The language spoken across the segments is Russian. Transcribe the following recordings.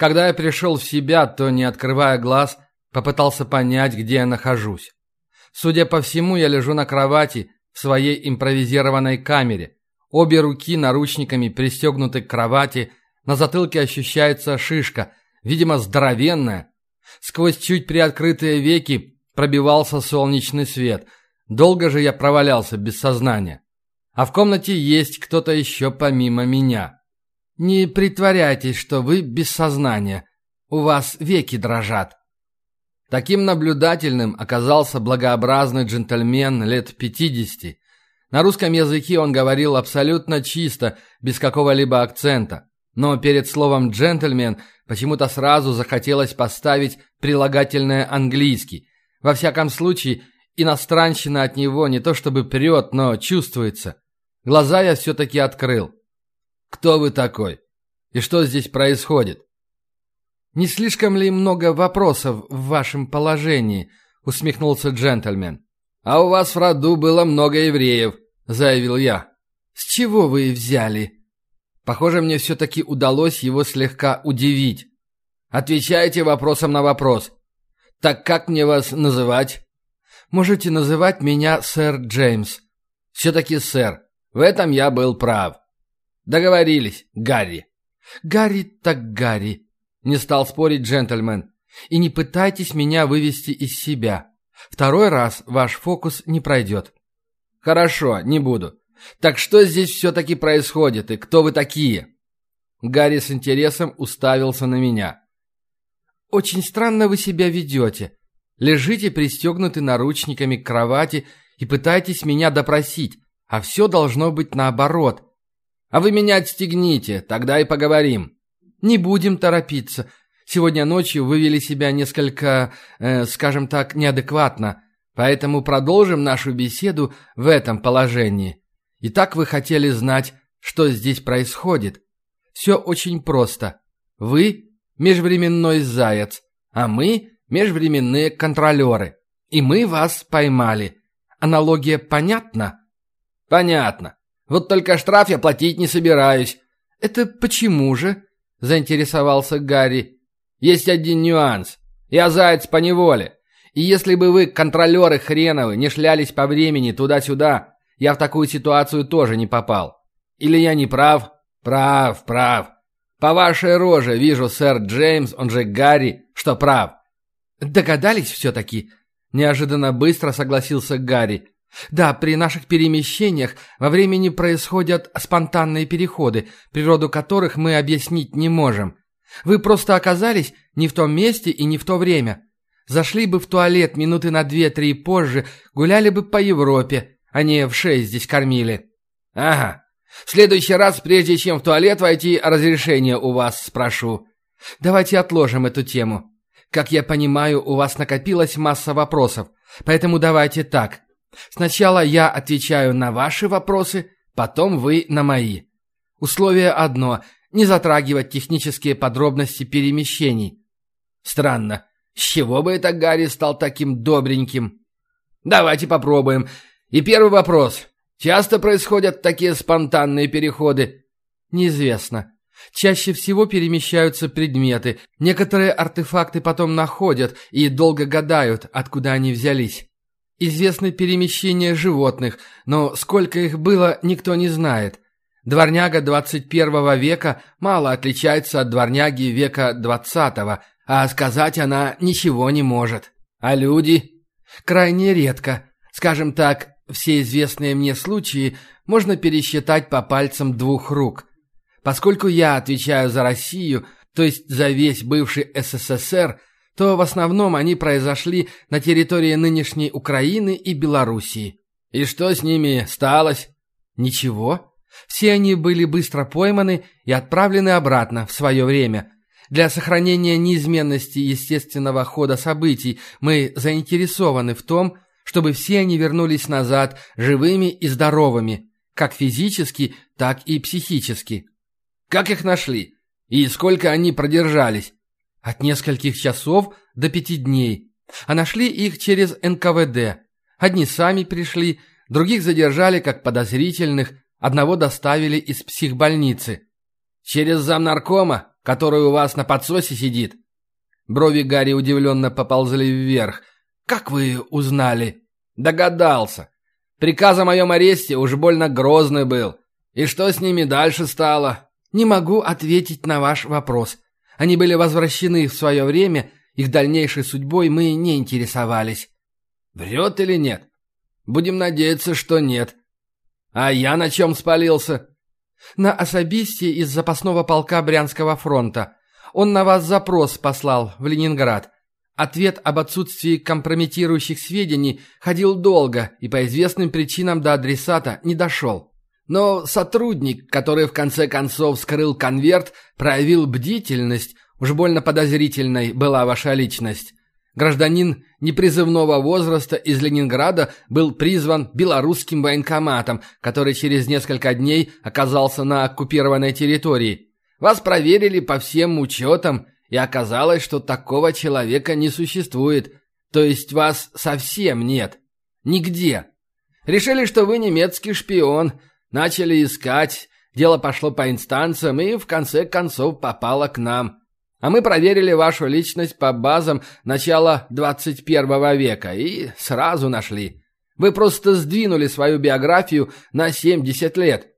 Когда я пришел в себя, то, не открывая глаз, попытался понять, где я нахожусь. Судя по всему, я лежу на кровати в своей импровизированной камере. Обе руки наручниками пристегнуты к кровати, на затылке ощущается шишка, видимо, здоровенная. Сквозь чуть приоткрытые веки пробивался солнечный свет. Долго же я провалялся без сознания. А в комнате есть кто-то еще помимо меня. Не притворяйтесь, что вы без сознания. У вас веки дрожат. Таким наблюдательным оказался благообразный джентльмен лет пятидесяти. На русском языке он говорил абсолютно чисто, без какого-либо акцента. Но перед словом «джентльмен» почему-то сразу захотелось поставить прилагательное «английский». Во всяком случае, иностранщина от него не то чтобы прет, но чувствуется. Глаза я все-таки открыл. «Кто вы такой? И что здесь происходит?» «Не слишком ли много вопросов в вашем положении?» — усмехнулся джентльмен. «А у вас в роду было много евреев», — заявил я. «С чего вы взяли?» Похоже, мне все-таки удалось его слегка удивить. «Отвечайте вопросом на вопрос. Так как мне вас называть?» «Можете называть меня сэр Джеймс». «Все-таки сэр. В этом я был прав». «Договорились, Гарри». «Гарри так Гарри», не стал спорить джентльмен. И не пытайтесь меня вывести из себя. Второй раз ваш фокус не пройдет. Хорошо, не буду. Так что здесь все-таки происходит и кто вы такие? Гарри с интересом уставился на меня. Очень странно вы себя ведете. Лежите пристегнуты наручниками к кровати и пытаетесь меня допросить, а все должно быть наоборот. А вы меня отстегните, тогда и поговорим. Не будем торопиться. Сегодня ночью вы вели себя несколько, э, скажем так, неадекватно, поэтому продолжим нашу беседу в этом положении. Итак, вы хотели знать, что здесь происходит. Все очень просто. Вы – межвременной заяц, а мы – межвременные контролеры. И мы вас поймали. Аналогия понятна? Понятно. Вот только штраф я платить не собираюсь. Это почему же? — заинтересовался Гарри. «Есть один нюанс. Я заяц по неволе. И если бы вы, контролеры хреновы, не шлялись по времени туда-сюда, я в такую ситуацию тоже не попал. Или я не прав? Прав, прав. По вашей роже вижу, сэр Джеймс, он же Гарри, что прав». «Догадались все-таки?» Неожиданно быстро согласился Гарри. Да, при наших перемещениях во времени происходят спонтанные переходы, природу которых мы объяснить не можем. Вы просто оказались не в том месте и не в то время. Зашли бы в туалет минуты на две-три позже, гуляли бы по Европе, а не в шесть здесь кормили. Ага. В следующий раз, прежде чем в туалет войти, разрешение у вас спрошу. Давайте отложим эту тему. Как я понимаю, у вас накопилась масса вопросов, поэтому давайте так. Сначала я отвечаю на ваши вопросы, потом вы на мои. Условие одно – не затрагивать технические подробности перемещений. Странно. С чего бы это Гарри стал таким добреньким? Давайте попробуем. И первый вопрос. Часто происходят такие спонтанные переходы? Неизвестно. Чаще всего перемещаются предметы. Некоторые артефакты потом находят и долго гадают, откуда они взялись. Известны перемещения животных, но сколько их было, никто не знает. Дворняга 21 века мало отличается от дворняги века 20 а сказать она ничего не может. А люди? Крайне редко. Скажем так, все известные мне случаи можно пересчитать по пальцам двух рук. Поскольку я отвечаю за Россию, то есть за весь бывший СССР – то в основном они произошли на территории нынешней Украины и Белоруссии. И что с ними сталось? Ничего. Все они были быстро пойманы и отправлены обратно в свое время. Для сохранения неизменности естественного хода событий мы заинтересованы в том, чтобы все они вернулись назад живыми и здоровыми, как физически, так и психически. Как их нашли? И сколько они продержались? От нескольких часов до пяти дней. А нашли их через НКВД. Одни сами пришли, других задержали как подозрительных, одного доставили из психбольницы. Через замнаркома? который у вас на подсосе сидит?» Брови Гарри удивленно поползли вверх. «Как вы узнали?» «Догадался. Приказ о моем аресте уж больно грозный был. И что с ними дальше стало?» «Не могу ответить на ваш вопрос. Они были возвращены в свое время, их дальнейшей судьбой мы не интересовались». «Врет или нет?» «Будем надеяться, что нет. А я на чем спалился?» «На особисте из запасного полка Брянского фронта. Он на вас запрос послал в Ленинград. Ответ об отсутствии компрометирующих сведений ходил долго и по известным причинам до адресата не дошел. Но сотрудник, который в конце концов скрыл конверт, проявил бдительность, уж больно подозрительной была ваша личность. Гражданин непризывного возраста из Ленинграда был призван белорусским военкоматом, который через несколько дней оказался на оккупированной территории. Вас проверили по всем учетам, и оказалось, что такого человека не существует. То есть вас совсем нет. Нигде. Решили, что вы немецкий шпион. Начали искать. Дело пошло по инстанциям и в конце концов попало к нам. А мы проверили вашу личность по базам начала 21 века и сразу нашли. Вы просто сдвинули свою биографию на 70 лет.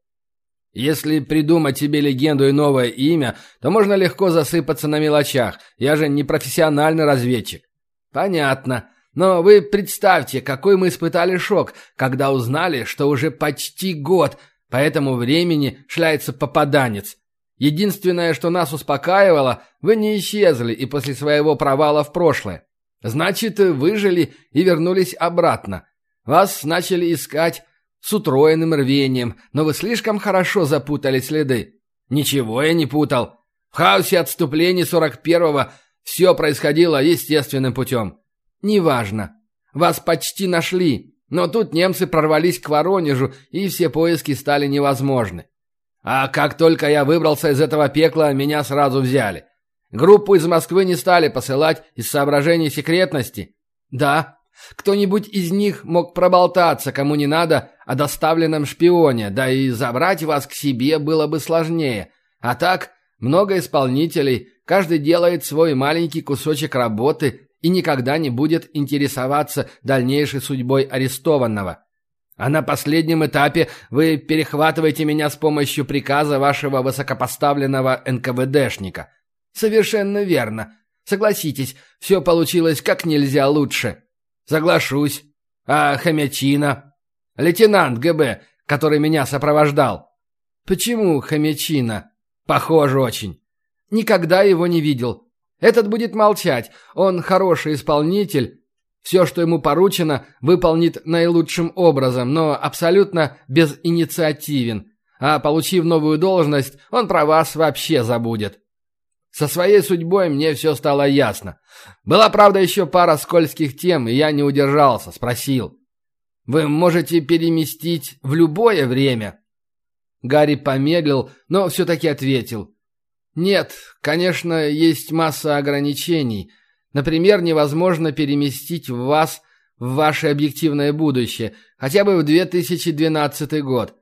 Если придумать себе легенду и новое имя, то можно легко засыпаться на мелочах. Я же не профессиональный разведчик. Понятно. Но вы представьте, какой мы испытали шок, когда узнали, что уже почти год по этому времени шляется попаданец. Единственное, что нас успокаивало, вы не исчезли и после своего провала в прошлое. Значит, выжили и вернулись обратно. Вас начали искать, с утроенным рвением, но вы слишком хорошо запутали следы. Ничего я не путал. В хаосе отступлений 41-го все происходило естественным путем. Неважно. Вас почти нашли, но тут немцы прорвались к Воронежу, и все поиски стали невозможны. А как только я выбрался из этого пекла, меня сразу взяли. Группу из Москвы не стали посылать из соображений секретности. Да, кто-нибудь из них мог проболтаться, кому не надо, о доставленном шпионе, да и забрать вас к себе было бы сложнее. А так, много исполнителей, каждый делает свой маленький кусочек работы и никогда не будет интересоваться дальнейшей судьбой арестованного. А на последнем этапе вы перехватываете меня с помощью приказа вашего высокопоставленного НКВДшника. Совершенно верно. Согласитесь, все получилось как нельзя лучше. Соглашусь. А Хомячина? Лейтенант ГБ, который меня сопровождал. Почему Хомячина? Похоже очень. Никогда его не видел. Этот будет молчать. Он хороший исполнитель. Все, что ему поручено, выполнит наилучшим образом, но абсолютно безинициативен. А получив новую должность, он про вас вообще забудет. Со своей судьбой мне все стало ясно. Была, правда, еще пара скользких тем, и я не удержался, спросил. «Вы можете переместить в любое время?» Гарри помедлил, но все-таки ответил. «Нет, конечно, есть масса ограничений. Например, невозможно переместить вас в ваше объективное будущее, хотя бы в 2012 год.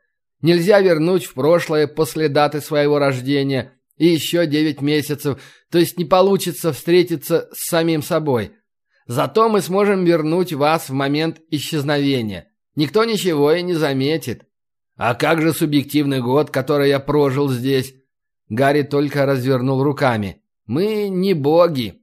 Нельзя вернуть в прошлое после даты своего рождения» И еще девять месяцев, то есть не получится встретиться с самим собой. Зато мы сможем вернуть вас в момент исчезновения. Никто ничего и не заметит. А как же субъективный год, который я прожил здесь? Гарри только развернул руками. Мы не боги.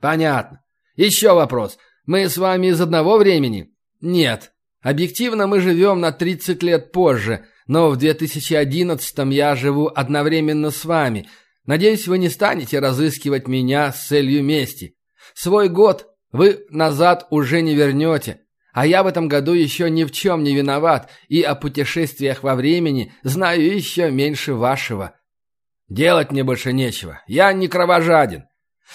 Понятно. Еще вопрос. Мы с вами из одного времени? Нет. Объективно мы живем на 30 лет позже – но в 2011-м я живу одновременно с вами. Надеюсь, вы не станете разыскивать меня с целью мести. Свой год вы назад уже не вернете. А я в этом году еще ни в чем не виноват и о путешествиях во времени знаю еще меньше вашего. Делать мне больше нечего. Я не кровожаден.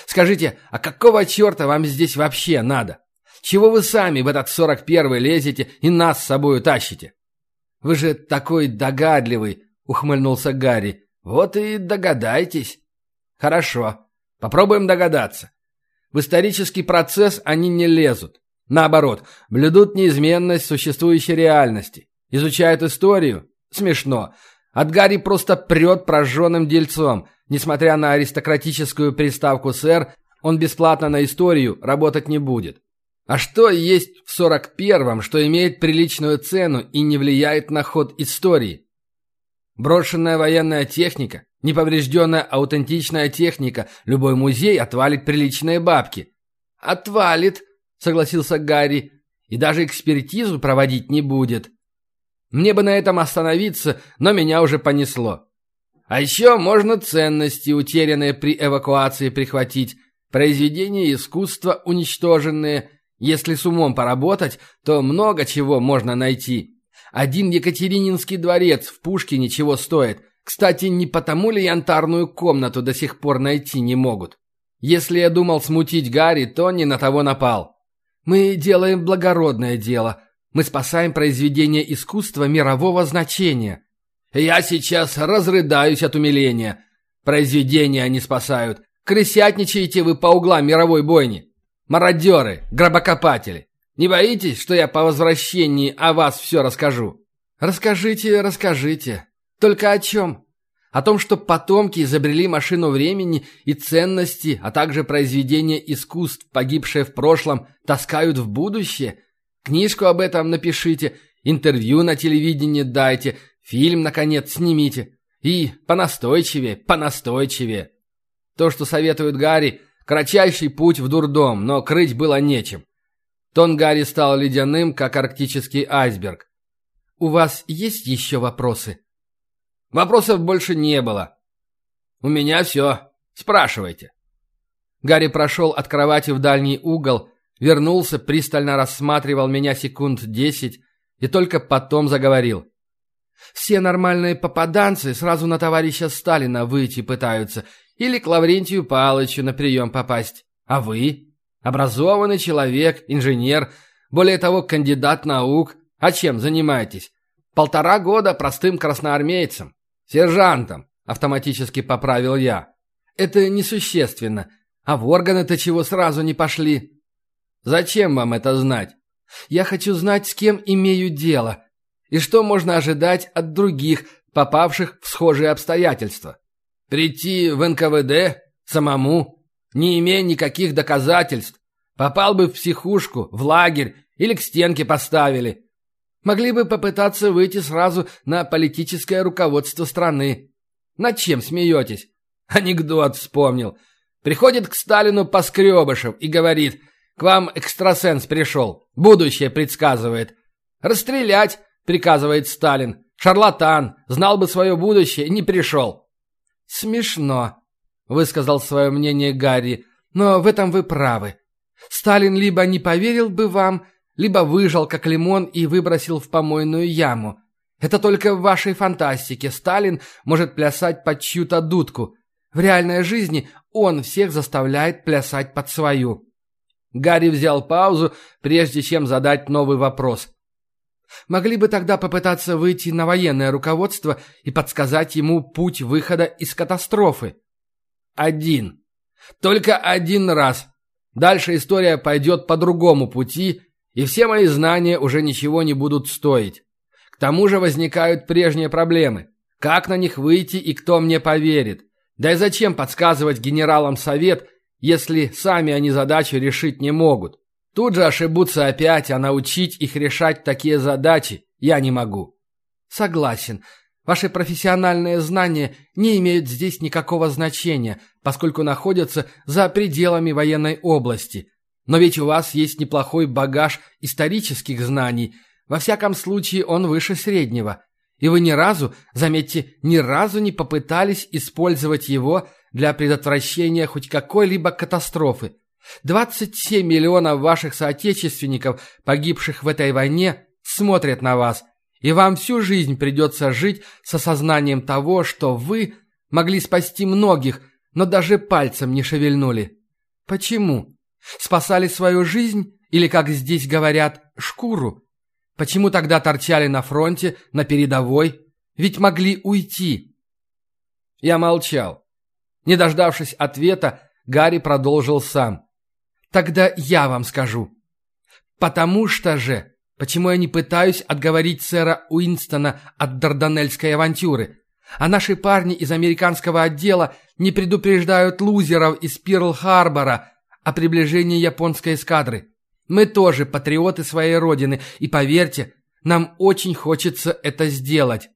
Скажите, а какого черта вам здесь вообще надо? Чего вы сами в этот сорок первый лезете и нас с собой тащите? Вы же такой догадливый, ухмыльнулся Гарри. Вот и догадайтесь. Хорошо. Попробуем догадаться. В исторический процесс они не лезут. Наоборот, блюдут неизменность существующей реальности. Изучают историю? Смешно. От Гарри просто прет прожженным дельцом. Несмотря на аристократическую приставку «сэр», он бесплатно на историю работать не будет. А что есть в 41-м, что имеет приличную цену и не влияет на ход истории? Брошенная военная техника, неповрежденная аутентичная техника, любой музей отвалит приличные бабки. «Отвалит», — согласился Гарри, — «и даже экспертизу проводить не будет». Мне бы на этом остановиться, но меня уже понесло. А еще можно ценности, утерянные при эвакуации, прихватить, произведения искусства, уничтоженные. Если с умом поработать, то много чего можно найти. Один Екатерининский дворец в Пушкине чего стоит. Кстати, не потому ли янтарную комнату до сих пор найти не могут? Если я думал смутить Гарри, то не на того напал. Мы делаем благородное дело. Мы спасаем произведение искусства мирового значения. Я сейчас разрыдаюсь от умиления. Произведения они спасают. Крысятничаете вы по углам мировой бойни. Мародеры, гробокопатели. Не боитесь, что я по возвращении о вас все расскажу? Расскажите, расскажите. Только о чем? О том, что потомки изобрели машину времени и ценности, а также произведения искусств, погибшие в прошлом, таскают в будущее? Книжку об этом напишите, интервью на телевидении дайте, фильм, наконец, снимите. И понастойчивее, понастойчивее. То, что советует Гарри, кратчайший путь в дурдом, но крыть было нечем. Тон Гарри стал ледяным, как арктический айсберг. «У вас есть еще вопросы?» Вопросов больше не было. «У меня все. Спрашивайте». Гарри прошел от кровати в дальний угол, вернулся, пристально рассматривал меня секунд десять и только потом заговорил. «Все нормальные попаданцы сразу на товарища Сталина выйти пытаются или к Лаврентию Палычу на прием попасть. А вы? Образованный человек, инженер, более того, кандидат наук. А чем занимаетесь? Полтора года простым красноармейцем. Сержантом, автоматически поправил я. Это несущественно. А в органы-то чего сразу не пошли? Зачем вам это знать? Я хочу знать, с кем имею дело. И что можно ожидать от других, попавших в схожие обстоятельства. Прийти в НКВД самому, не имея никаких доказательств, попал бы в психушку, в лагерь или к стенке поставили. Могли бы попытаться выйти сразу на политическое руководство страны. Над чем смеетесь? Анекдот вспомнил. Приходит к Сталину Поскребышев и говорит, «К вам экстрасенс пришел, будущее предсказывает». «Расстрелять!» — приказывает Сталин. «Шарлатан! Знал бы свое будущее, не пришел!» «Смешно», — высказал свое мнение Гарри, «но в этом вы правы. Сталин либо не поверил бы вам, либо выжал как лимон и выбросил в помойную яму. Это только в вашей фантастике Сталин может плясать под чью-то дудку. В реальной жизни он всех заставляет плясать под свою. Гарри взял паузу, прежде чем задать новый вопрос. Могли бы тогда попытаться выйти на военное руководство и подсказать ему путь выхода из катастрофы. Один. Только один раз. Дальше история пойдет по другому пути, и все мои знания уже ничего не будут стоить. К тому же возникают прежние проблемы. Как на них выйти и кто мне поверит? Да и зачем подсказывать генералам совет, если сами они задачу решить не могут? Тут же ошибутся опять, а научить их решать такие задачи я не могу. Согласен. Ваши профессиональные знания не имеют здесь никакого значения, поскольку находятся за пределами военной области. Но ведь у вас есть неплохой багаж исторических знаний. Во всяком случае, он выше среднего. И вы ни разу, заметьте, ни разу не попытались использовать его для предотвращения хоть какой-либо катастрофы. 27 миллионов ваших соотечественников, погибших в этой войне, смотрят на вас, и вам всю жизнь придется жить с осознанием того, что вы могли спасти многих, но даже пальцем не шевельнули. Почему? Спасали свою жизнь или, как здесь говорят, шкуру? Почему тогда торчали на фронте, на передовой? Ведь могли уйти. Я молчал. Не дождавшись ответа, Гарри продолжил сам. Тогда я вам скажу. Потому что же, почему я не пытаюсь отговорить сэра Уинстона от Дарданельской авантюры? А наши парни из американского отдела не предупреждают лузеров из Перл-Харбора о приближении японской эскадры. Мы тоже патриоты своей родины, и поверьте, нам очень хочется это сделать.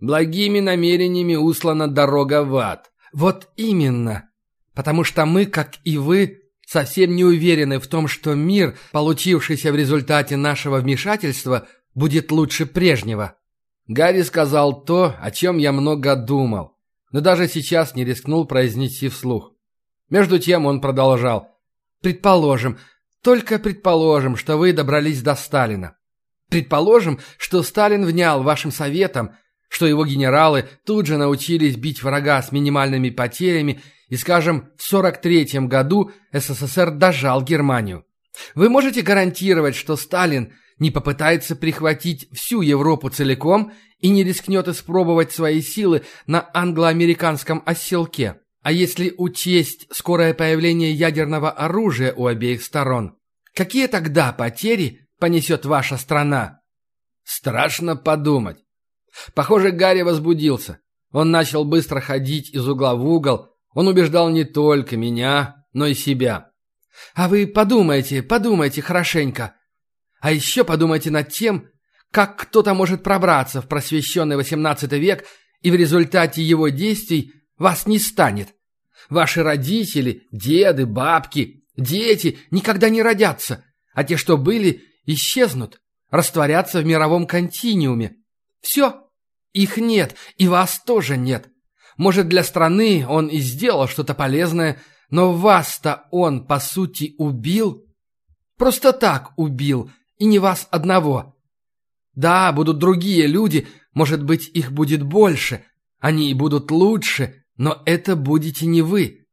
Благими намерениями услана дорога в ад. Вот именно. Потому что мы, как и вы, совсем не уверены в том, что мир, получившийся в результате нашего вмешательства, будет лучше прежнего. Гарри сказал то, о чем я много думал, но даже сейчас не рискнул произнести вслух. Между тем он продолжал. «Предположим, только предположим, что вы добрались до Сталина. Предположим, что Сталин внял вашим советам, что его генералы тут же научились бить врага с минимальными потерями и, скажем, в 43 году СССР дожал Германию. Вы можете гарантировать, что Сталин не попытается прихватить всю Европу целиком и не рискнет испробовать свои силы на англо-американском оселке? А если учесть скорое появление ядерного оружия у обеих сторон, какие тогда потери понесет ваша страна? Страшно подумать. Похоже, Гарри возбудился. Он начал быстро ходить из угла в угол. Он убеждал не только меня, но и себя. А вы подумайте, подумайте хорошенько. А еще подумайте над тем, как кто-то может пробраться в просвещенный XVIII век, и в результате его действий вас не станет. Ваши родители, деды, бабки, дети никогда не родятся, а те, что были, исчезнут, растворятся в мировом континиуме. Все, их нет, и вас тоже нет. Может, для страны он и сделал что-то полезное, но вас-то он, по сути, убил? Просто так убил, и не вас одного. Да, будут другие люди, может быть, их будет больше, они и будут лучше, но это будете не вы.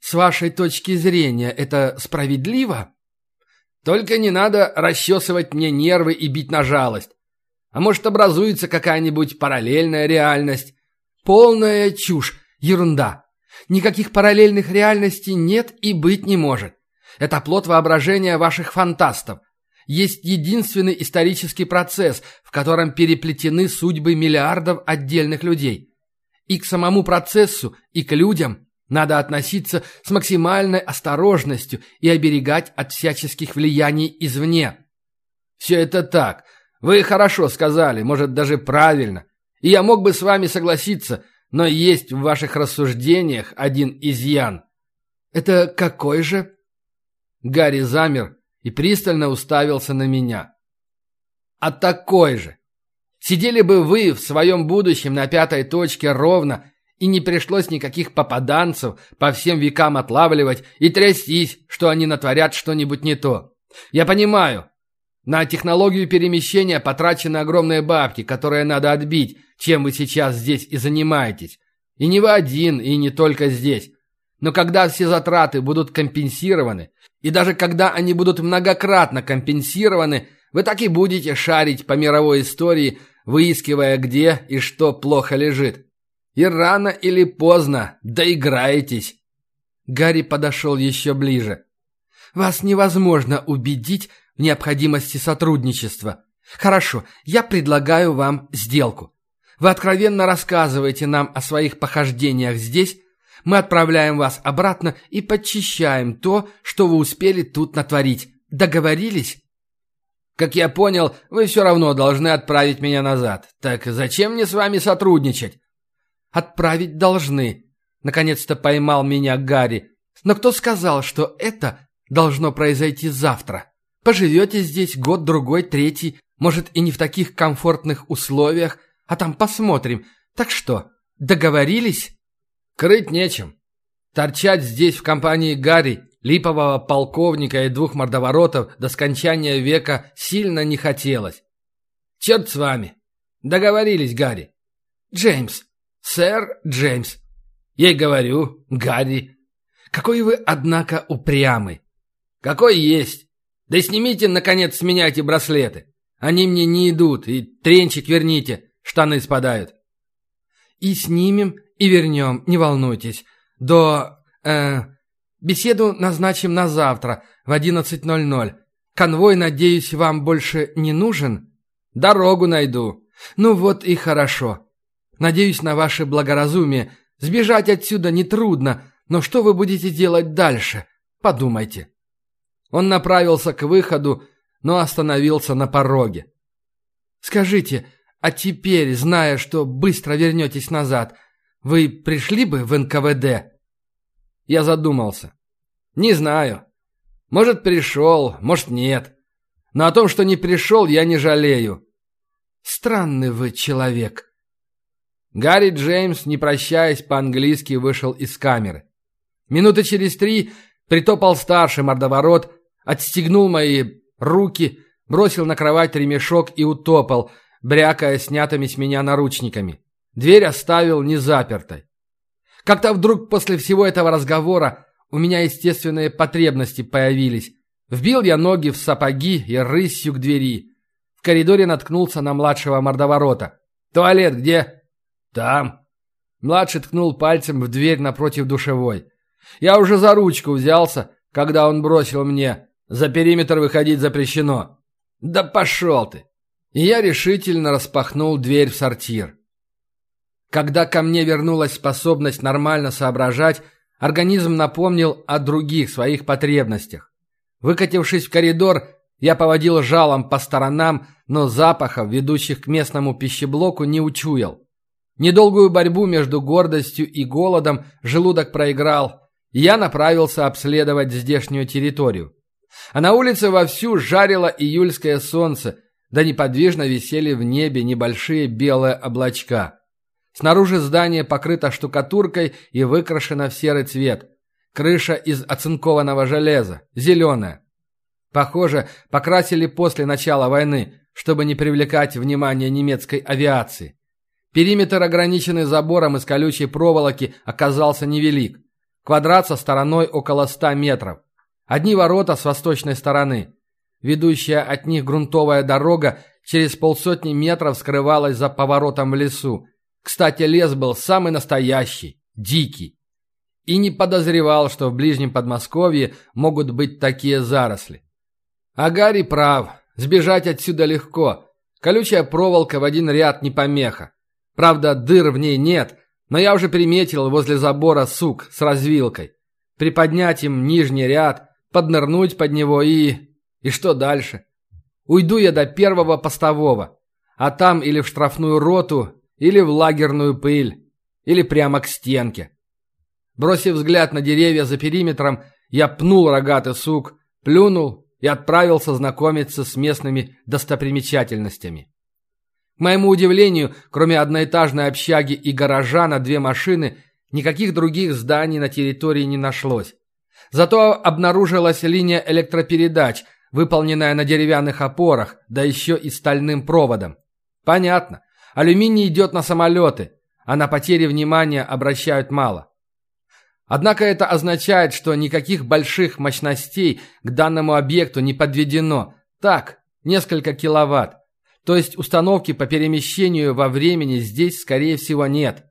С вашей точки зрения это справедливо? Только не надо расчесывать мне нервы и бить на жалость. А может, образуется какая-нибудь параллельная реальность? Полная чушь, ерунда. Никаких параллельных реальностей нет и быть не может. Это плод воображения ваших фантастов. Есть единственный исторический процесс, в котором переплетены судьбы миллиардов отдельных людей. И к самому процессу, и к людям надо относиться с максимальной осторожностью и оберегать от всяческих влияний извне. Все это так – вы хорошо сказали, может, даже правильно. И я мог бы с вами согласиться, но есть в ваших рассуждениях один изъян. Это какой же? Гарри замер и пристально уставился на меня. А такой же. Сидели бы вы в своем будущем на пятой точке ровно, и не пришлось никаких попаданцев по всем векам отлавливать и трястись, что они натворят что-нибудь не то. Я понимаю, на технологию перемещения потрачены огромные бабки, которые надо отбить, чем вы сейчас здесь и занимаетесь. И не вы один, и не только здесь. Но когда все затраты будут компенсированы, и даже когда они будут многократно компенсированы, вы так и будете шарить по мировой истории, выискивая, где и что плохо лежит. И рано или поздно доиграетесь. Гарри подошел еще ближе. «Вас невозможно убедить, необходимости сотрудничества. Хорошо, я предлагаю вам сделку. Вы откровенно рассказываете нам о своих похождениях здесь, мы отправляем вас обратно и подчищаем то, что вы успели тут натворить. Договорились? Как я понял, вы все равно должны отправить меня назад. Так зачем мне с вами сотрудничать? Отправить должны. Наконец-то поймал меня Гарри. Но кто сказал, что это должно произойти завтра? Поживете здесь год-другой, третий, может и не в таких комфортных условиях, а там посмотрим. Так что, договорились? Крыть нечем. Торчать здесь в компании Гарри, липового полковника и двух мордоворотов до скончания века сильно не хотелось. Черт с вами. Договорились, Гарри. Джеймс. Сэр Джеймс. И говорю, Гарри. Какой вы, однако, упрямый. Какой есть. Да снимите, наконец, с меня эти браслеты. Они мне не идут, и тренчик верните, штаны спадают. И снимем, и вернем, не волнуйтесь. До... Э, беседу назначим на завтра в 11.00. Конвой, надеюсь, вам больше не нужен? Дорогу найду. Ну вот и хорошо. Надеюсь на ваше благоразумие. Сбежать отсюда нетрудно, но что вы будете делать дальше? Подумайте». Он направился к выходу, но остановился на пороге. «Скажите, а теперь, зная, что быстро вернетесь назад, вы пришли бы в НКВД?» Я задумался. «Не знаю. Может, пришел, может, нет. Но о том, что не пришел, я не жалею. Странный вы человек». Гарри Джеймс, не прощаясь, по-английски вышел из камеры. Минуты через три притопал старший мордоворот, отстегнул мои руки, бросил на кровать ремешок и утопал, брякая снятыми с меня наручниками. Дверь оставил незапертой. Как-то вдруг после всего этого разговора у меня естественные потребности появились. Вбил я ноги в сапоги и рысью к двери. В коридоре наткнулся на младшего мордоворота. «Туалет где?» «Там». Младший ткнул пальцем в дверь напротив душевой. Я уже за ручку взялся, когда он бросил мне «За периметр выходить запрещено». «Да пошел ты!» И я решительно распахнул дверь в сортир. Когда ко мне вернулась способность нормально соображать, организм напомнил о других своих потребностях. Выкатившись в коридор, я поводил жалом по сторонам, но запахов, ведущих к местному пищеблоку, не учуял. Недолгую борьбу между гордостью и голодом желудок проиграл, и я направился обследовать здешнюю территорию. А на улице вовсю жарило июльское солнце, да неподвижно висели в небе небольшие белые облачка. Снаружи здание покрыто штукатуркой и выкрашено в серый цвет. Крыша из оцинкованного железа, зеленая. Похоже, покрасили после начала войны, чтобы не привлекать внимание немецкой авиации. Периметр, ограниченный забором из колючей проволоки, оказался невелик. Квадрат со стороной около 100 метров. Одни ворота с восточной стороны. Ведущая от них грунтовая дорога через полсотни метров скрывалась за поворотом в лесу. Кстати, лес был самый настоящий, дикий. И не подозревал, что в ближнем Подмосковье могут быть такие заросли. А Гарри прав. Сбежать отсюда легко. Колючая проволока в один ряд не помеха. Правда, дыр в ней нет, но я уже приметил возле забора сук с развилкой. Приподнять им нижний ряд, поднырнуть под него и... И что дальше? Уйду я до первого постового, а там или в штрафную роту, или в лагерную пыль, или прямо к стенке. Бросив взгляд на деревья за периметром, я пнул рогатый сук, плюнул и отправился знакомиться с местными достопримечательностями. К моему удивлению, кроме одноэтажной общаги и гаража на две машины, никаких других зданий на территории не нашлось. Зато обнаружилась линия электропередач, выполненная на деревянных опорах, да еще и стальным проводом. Понятно. Алюминий идет на самолеты, а на потери внимания обращают мало. Однако это означает, что никаких больших мощностей к данному объекту не подведено. Так, несколько киловатт. То есть установки по перемещению во времени здесь, скорее всего, нет.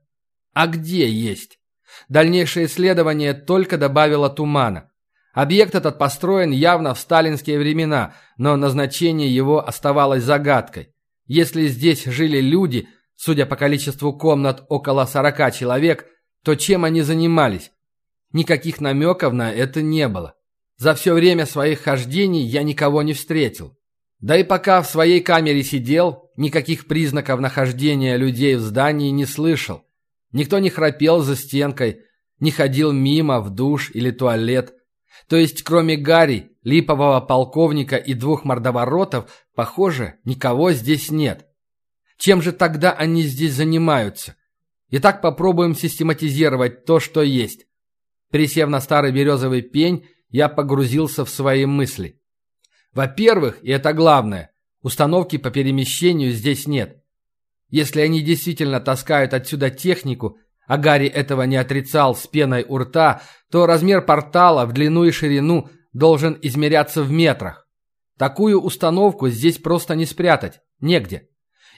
А где есть? Дальнейшее исследование только добавило тумана. Объект этот построен явно в сталинские времена, но назначение его оставалось загадкой. Если здесь жили люди, судя по количеству комнат около 40 человек, то чем они занимались? Никаких намеков на это не было. За все время своих хождений я никого не встретил. Да и пока в своей камере сидел, никаких признаков нахождения людей в здании не слышал. Никто не храпел за стенкой, не ходил мимо в душ или туалет. То есть, кроме Гарри, липового полковника и двух мордоворотов, похоже, никого здесь нет. Чем же тогда они здесь занимаются? Итак, попробуем систематизировать то, что есть. Присев на старый березовый пень, я погрузился в свои мысли. Во-первых, и это главное, установки по перемещению здесь нет. Если они действительно таскают отсюда технику, а Гарри этого не отрицал с пеной у рта, то размер портала в длину и ширину должен измеряться в метрах. Такую установку здесь просто не спрятать, негде.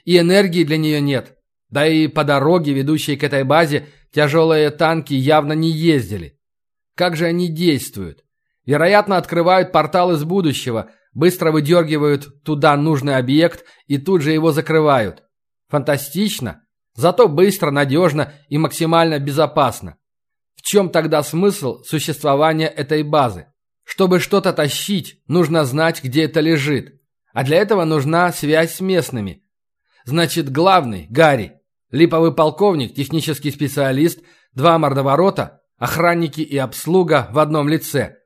И энергии для нее нет. Да и по дороге, ведущей к этой базе, тяжелые танки явно не ездили. Как же они действуют? Вероятно, открывают портал из будущего – Быстро выдергивают туда нужный объект и тут же его закрывают. Фантастично? Зато быстро, надежно и максимально безопасно. В чем тогда смысл существования этой базы? Чтобы что-то тащить, нужно знать, где это лежит. А для этого нужна связь с местными. Значит, главный, Гарри, липовый полковник, технический специалист, два мордоворота, охранники и обслуга в одном лице.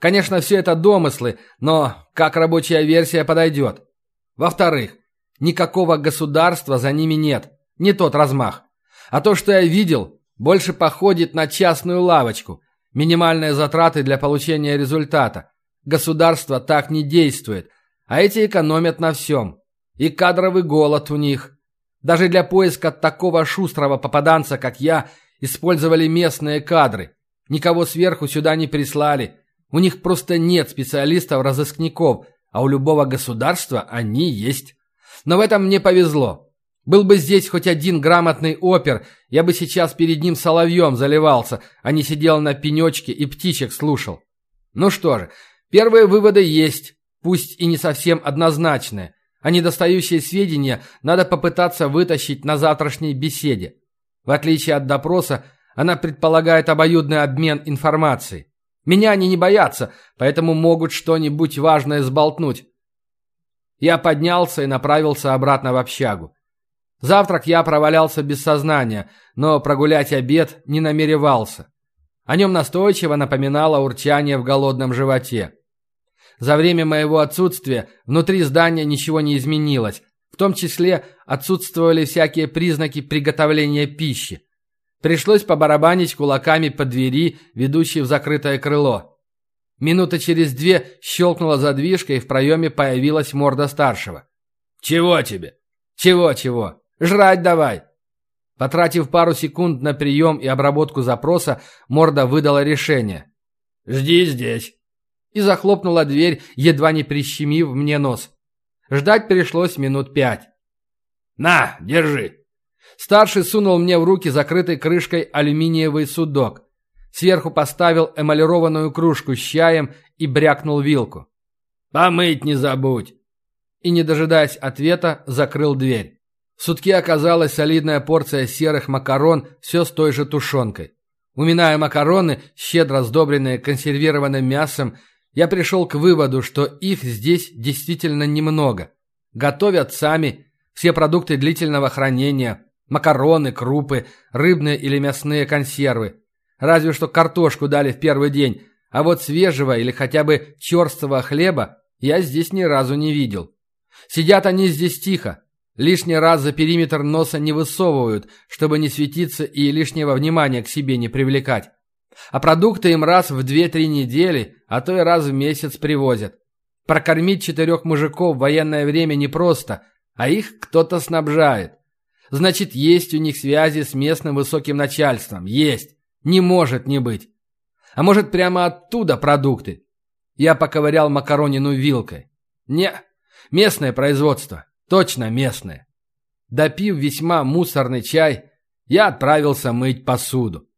Конечно, все это домыслы, но как рабочая версия подойдет. Во-вторых, никакого государства за ними нет. Не тот размах. А то, что я видел, больше походит на частную лавочку. Минимальные затраты для получения результата. Государство так не действует, а эти экономят на всем. И кадровый голод у них. Даже для поиска такого шустрого попаданца, как я, использовали местные кадры. Никого сверху сюда не прислали. У них просто нет специалистов-разыскников, а у любого государства они есть. Но в этом мне повезло. Был бы здесь хоть один грамотный опер, я бы сейчас перед ним соловьем заливался, а не сидел на пенечке и птичек слушал. Ну что же, первые выводы есть, пусть и не совсем однозначные, а недостающие сведения надо попытаться вытащить на завтрашней беседе. В отличие от допроса, она предполагает обоюдный обмен информацией. Меня они не боятся, поэтому могут что-нибудь важное сболтнуть. Я поднялся и направился обратно в общагу. Завтрак я провалялся без сознания, но прогулять обед не намеревался. О нем настойчиво напоминало урчание в голодном животе. За время моего отсутствия внутри здания ничего не изменилось, в том числе отсутствовали всякие признаки приготовления пищи. Пришлось побарабанить кулаками по двери, ведущей в закрытое крыло. Минута через две щелкнула задвижка, и в проеме появилась морда старшего. «Чего тебе?» «Чего-чего? Жрать давай!» Потратив пару секунд на прием и обработку запроса, морда выдала решение. «Жди здесь!» И захлопнула дверь, едва не прищемив мне нос. Ждать пришлось минут пять. «На, держи!» Старший сунул мне в руки закрытой крышкой алюминиевый судок. Сверху поставил эмалированную кружку с чаем и брякнул вилку. «Помыть не забудь!» И, не дожидаясь ответа, закрыл дверь. В сутке оказалась солидная порция серых макарон, все с той же тушенкой. Уминая макароны, щедро сдобренные консервированным мясом, я пришел к выводу, что их здесь действительно немного. Готовят сами, все продукты длительного хранения, макароны, крупы, рыбные или мясные консервы. Разве что картошку дали в первый день, а вот свежего или хотя бы черствого хлеба я здесь ни разу не видел. Сидят они здесь тихо, лишний раз за периметр носа не высовывают, чтобы не светиться и лишнего внимания к себе не привлекать. А продукты им раз в 2-3 недели, а то и раз в месяц привозят. Прокормить четырех мужиков в военное время непросто, а их кто-то снабжает. Значит, есть у них связи с местным высоким начальством. Есть. Не может не быть. А может, прямо оттуда продукты? Я поковырял макаронину вилкой. Не, местное производство. Точно местное. Допив весьма мусорный чай, я отправился мыть посуду.